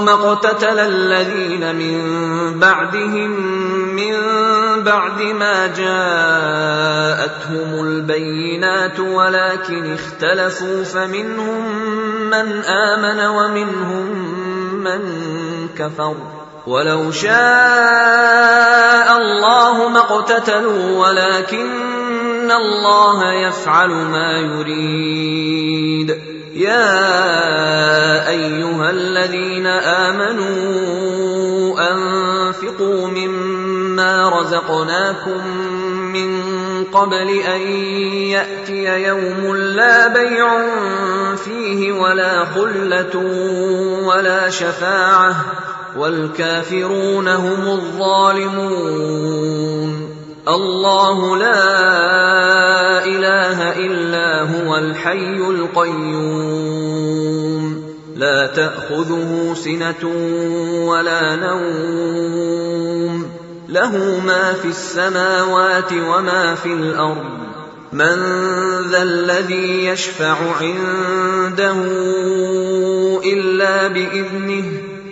ما اقتتل الذين من بعدهم من بعد ما جاءتهم البينات ولكن اختلفوا فمنهم من آمن ومنهم من كفر. ولو شاء الله ما اقتتلوا ولكن الله يفعل ما يريد. يا أيها الذين آمنوا أنفقوا مما رزقناكم من قبل أن يأتي يوم لا بيع فيه ولا خلة ولا شفاعة والكافرون هم الظالمون. الله لا إله إلا هو الحي القيوم. لا تأخذه سنة ولا نوم. له ما في السماوات وما في الأرض. من ذا الذي يشفع عنده إلا بإذنه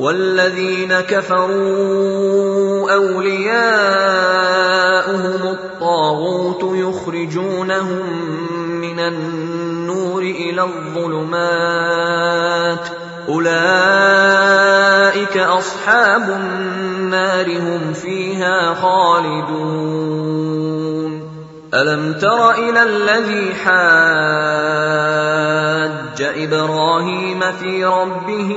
والذين كفروا أولياؤهم الطاغوت يخرجونهم من النور إلى الظلمات. أولئك أصحاب النار هم فيها خالدون. ألم تر إلى الذي حاج إبراهيم في ربه